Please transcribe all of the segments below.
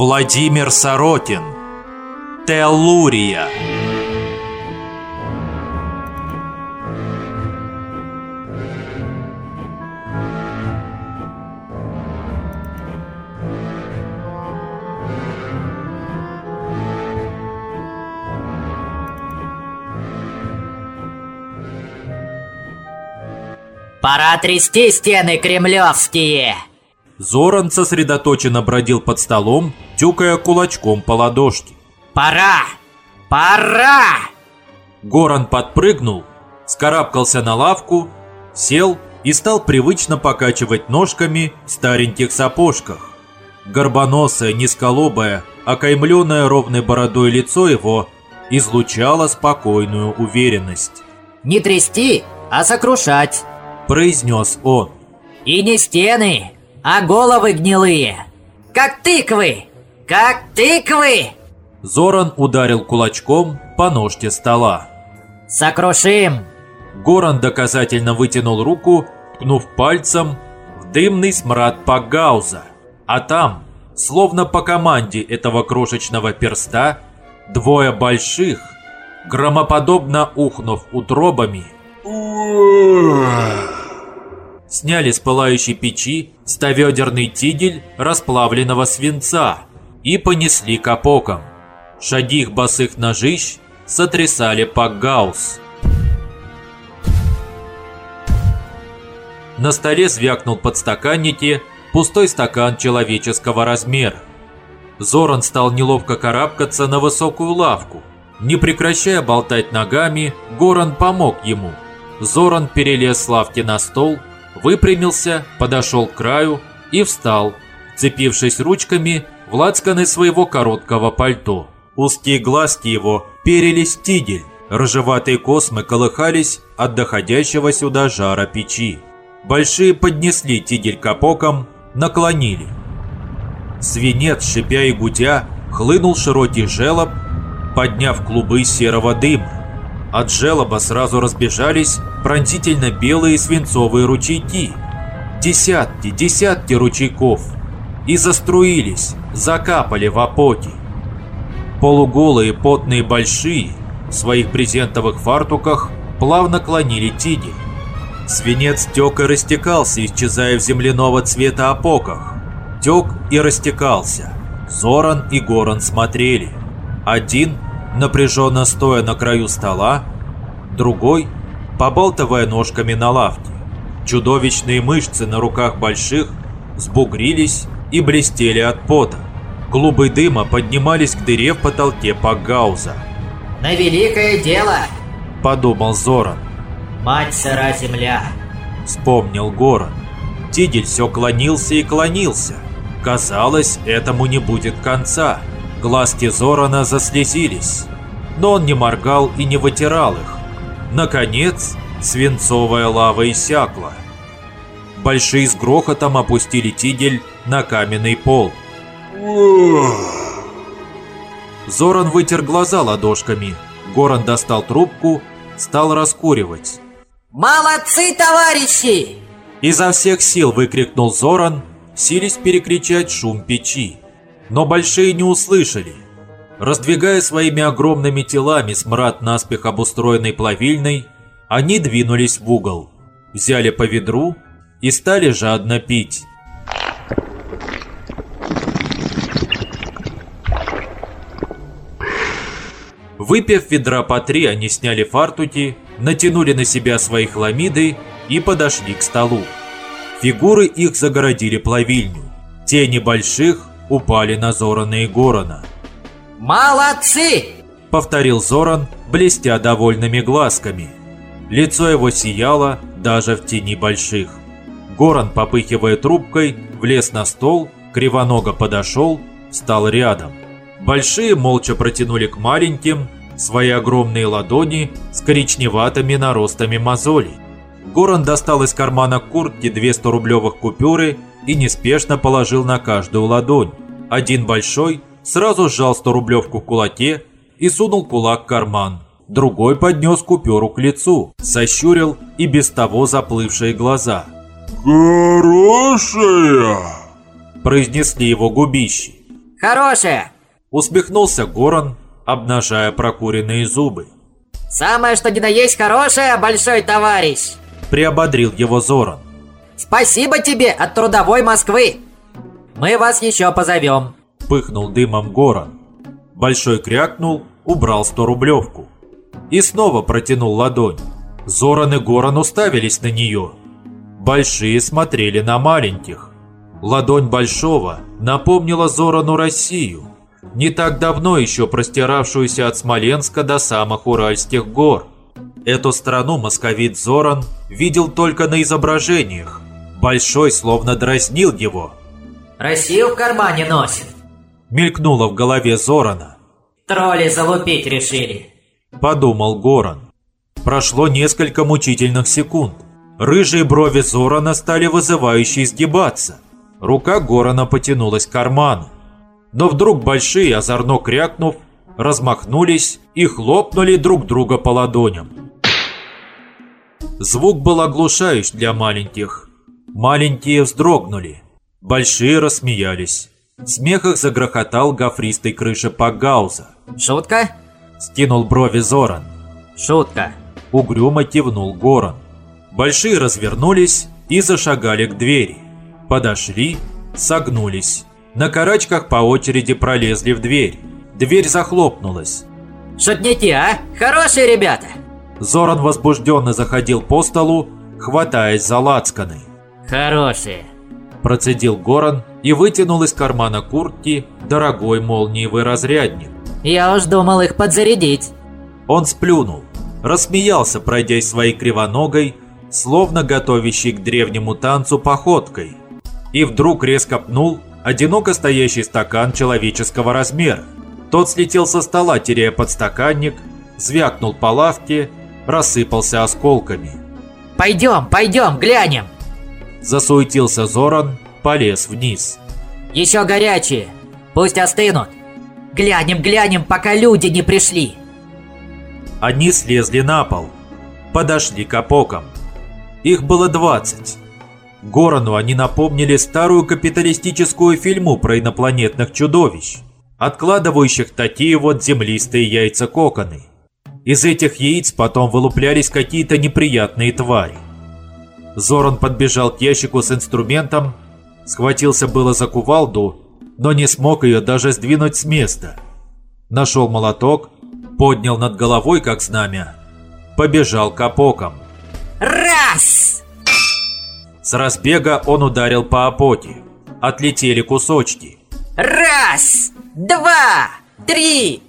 Владимир Сорокин Теллурия Пора трясти стены кремлевские! Зоран сосредоточенно бродил под столом, тюкая кулачком по ладошке. Пора! Пора! Горан подпрыгнул, скарабкался на лавку, сел и стал привычно покачивать ножками в стареньких сапожках. Горбоносое, низколобое, окаймленное ровной бородой лицо его излучало спокойную уверенность. Не трясти, а сокрушать. Произнес он. И не стены, а головы гнилые. Как тыквы! Как тыквы! Зоран ударил кулачком по ножке стола. Сокрушим! Горан доказательно вытянул руку, ткнув пальцем в дымный смрад Пагауза. А там, словно по команде этого крошечного перста, двое больших, громоподобно ухнув утробами, сняли с пылающей печи ставедерный тигель расплавленного свинца и понесли к опокам. Шаги их босых ножищ сотрясали Пакгаус. На столе звякнул подстаканники пустой стакан человеческого размера. Зоран стал неловко карабкаться на высокую лавку. Не прекращая болтать ногами, Горан помог ему. Зоран перелез с лавки на стол, выпрямился, подошел к краю и встал, цепившись ручками в лацканы своего короткого пальто. Узкие глазки его перели стигель, рыжеватые космы колыхались от доходящего сюда жара печи. Большие поднесли тигель к опокам, наклонили. Свинец, шипя и гудя, хлынул широкий желоб, подняв клубы серого дыма. От желоба сразу разбежались пронзительно белые свинцовые ручейки. Десятки, десятки ручейков. И заструились, закапали в опоки. Полуголые, потные большие, в своих брезентовых фартуках плавно клонили тигель. Свинец тек и растекался, исчезая в земляного цвета опоках. Тек и растекался. Зоран и Горан смотрели. Один, напряженно стоя на краю стола, другой, побалтывая ножками на лавке. Чудовищные мышцы на руках больших сбугрились и блестели от пота. Клубы дыма поднимались к дыре в потолке Пагауза. На великое дело! Подумал Зоран. Мать сыра земля! Вспомнил Горан. Тигель все клонился и клонился. Казалось, этому не будет конца. Глазки Зорана заслезились. Но он не моргал и не вытирал их. Наконец, свинцовая лава иссякла. Большие с грохотом опустили тигель на каменный пол. Зоран вытер глаза ладошками. Горан достал трубку, стал раскуривать. Молодцы, товарищи! Изо всех сил выкрикнул Зоран, сились перекричать шум печи. Но большие не услышали. Раздвигая своими огромными телами смрад наспех обустроенной плавильной, они двинулись в угол, взяли по ведру и стали жадно пить. Выпив ведра по три, они сняли фартуки, натянули на себя свои хламиды и подошли к столу. Фигуры их загородили плавильню. Тени больших упали на Зорана и Горана. Молодцы! Повторил Зоран, блестя довольными глазками. Лицо его сияло даже в тени больших. Горан, попыхивая трубкой, влез на стол, кривоного подошел, стал рядом. Большие молча протянули к маленьким свои огромные ладони с коричневатыми наростами мозолей. Горан достал из кармана куртки две 100-рублевых купюры и неспешно положил на каждую ладонь. Один большой сразу сжал 100-рублевку в кулаке и сунул кулак в карман. Другой поднес купюру к лицу, сощурил и без того заплывшие глаза. «Хорошая!» Произнесли его губищи. Хорошая. Усмехнулся Горан, обнажая прокуренные зубы. Самое что ни на есть хорошее, большой товарищ. Приободрил его Зоран. Спасибо тебе от трудовой Москвы. Мы вас еще позовем. Пыхнул дымом Горан. Большой крякнул, убрал сто рублевку. И снова протянул ладонь. Зоран и Горан уставились на нее. Большие смотрели на маленьких. Ладонь Большого напомнила Зорану Россию, не так давно еще простиравшуюся от Смоленска до самых Уральских гор. Эту страну московит Зоран видел только на изображениях. Большой словно дразнил его. Россию в кармане носит. Мелькнуло в голове Зорана. Тролли залупить решили. Подумал Горан. Прошло несколько мучительных секунд. Рыжие брови Зорана стали вызывающе изгибаться. Рука Горана потянулась к карману. Но вдруг большие, озорно крякнув, размахнулись и хлопнули друг друга по ладоням. Звук был оглушающий для маленьких. Маленькие вздрогнули. Большие рассмеялись. Смех их загрохотал гофристой крыши Пагауза. Шутка? Скинул брови Зоран. Шутка. Угрюмо кивнул Горан. Большие развернулись и зашагали к двери. Подошли, согнулись. На карачках по очереди пролезли в дверь. Дверь захлопнулась. Шутники, а? Хорошие ребята. Зоран возбужденно заходил по столу, хватаясь за лацканы. Хорошие. Процедил Горан и вытянул из кармана куртки дорогой молниевый разрядник. Я уж думал их подзарядить. Он сплюнул, рассмеялся, пройдясь своей кривоногой, словно готовящей к древнему танцу походкой, и вдруг резко пнул одиноко стоящий стакан человеческого размера. Тот слетел со стола, теряя подстаканник, звякнул по лавке, рассыпался осколками. Пойдем, пойдем, глянем. Засуетился Зоран, полез вниз. Еще горячие. Пусть остынут. Глянем, глянем, пока люди не пришли. Они слезли на пол. Подошли к опокам. Их было 20. Горану они напомнили старую капиталистическую фильму про инопланетных чудовищ, откладывающих такие вот землистые яйца-коконы. Из этих яиц потом вылуплялись какие-то неприятные твари. Зоран подбежал к ящику с инструментом, схватился было за кувалду, но не смог ее даже сдвинуть с места. Нашел молоток, поднял над головой, как знамя, побежал к опокам. Раз! С разбега он ударил по опоке. Отлетели кусочки. Раз! Два! Три!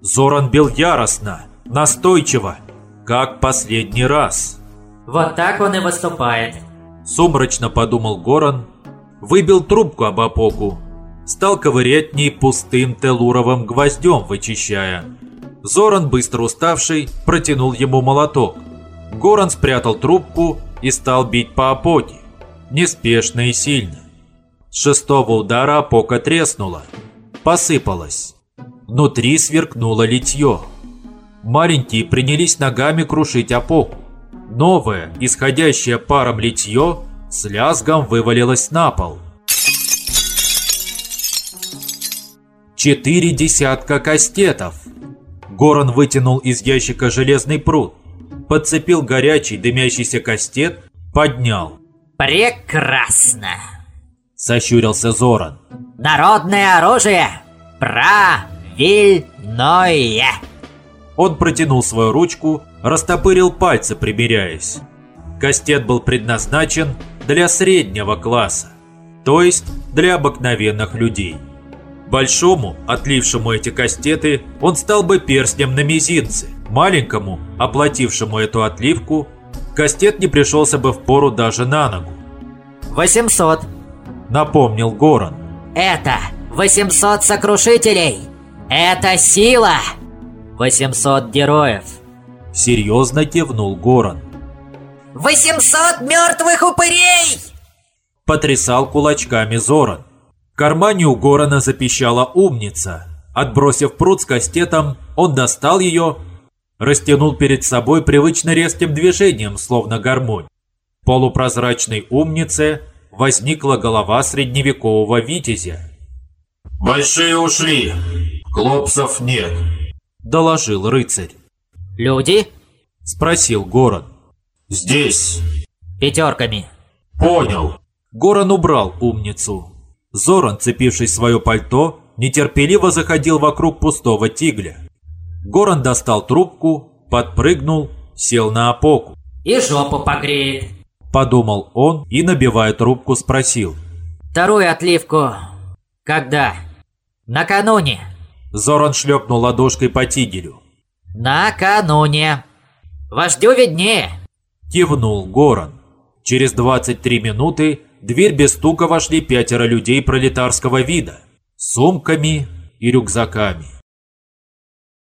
Зоран бил яростно, настойчиво, как последний раз. Вот так он и выступает. Сумрачно подумал Горан, выбил трубку об опоку, стал ковырять ней пустым телуровым гвоздем, вычищая. Зоран, быстро уставший, протянул ему молоток. Горан спрятал трубку и стал бить по опоке, неспешно и сильно. С шестого удара опока треснула, посыпалась. Внутри сверкнуло литье. Маленькие принялись ногами крушить опоку. Новое, исходящее паром литье, с лязгом вывалилось на пол. Четыре десятка кастетов. Горан вытянул из ящика железный пруд, подцепил горячий дымящийся кастет, поднял. Прекрасно! Сощурился Зоран. Народное оружие! Правильное! Он протянул свою ручку, растопырил пальцы, примеряясь. Кастет был предназначен для среднего класса, то есть для обыкновенных людей. Большому, отлившему эти кастеты, он стал бы перстнем на мизинце. Маленькому, оплатившему эту отливку, кастет не пришелся бы в пору даже на ногу. 800. Напомнил Горан. Это 800 сокрушителей! Это сила! 800 героев! Серьезно кивнул Горан. 800 мертвых упырей! Потрясал кулачками Зоран. В кармане у Горана запищала умница. Отбросив пруд с кастетом, он достал ее, растянул перед собой привычно резким движением, словно гармонь. В полупрозрачной умнице возникла голова средневекового витязя. «Большие ушли, клопсов нет», – доложил рыцарь. «Люди?» – спросил Горан. «Здесь». «Пятерками». «Понял». Горан убрал умницу. Зоран, цепившись в свое пальто, нетерпеливо заходил вокруг пустого тигля. Горан достал трубку, подпрыгнул, сел на опоку. «И жопу погреет», – подумал он и, набивая трубку, спросил. «Вторую отливку когда?» «Накануне». Зоран шлепнул ладошкой по тигелю. «Накануне. Вождю виднее». Кивнул Горан. Через 23 минуты дверь без стука вошли пятеро людей пролетарского вида с сумками и рюкзаками.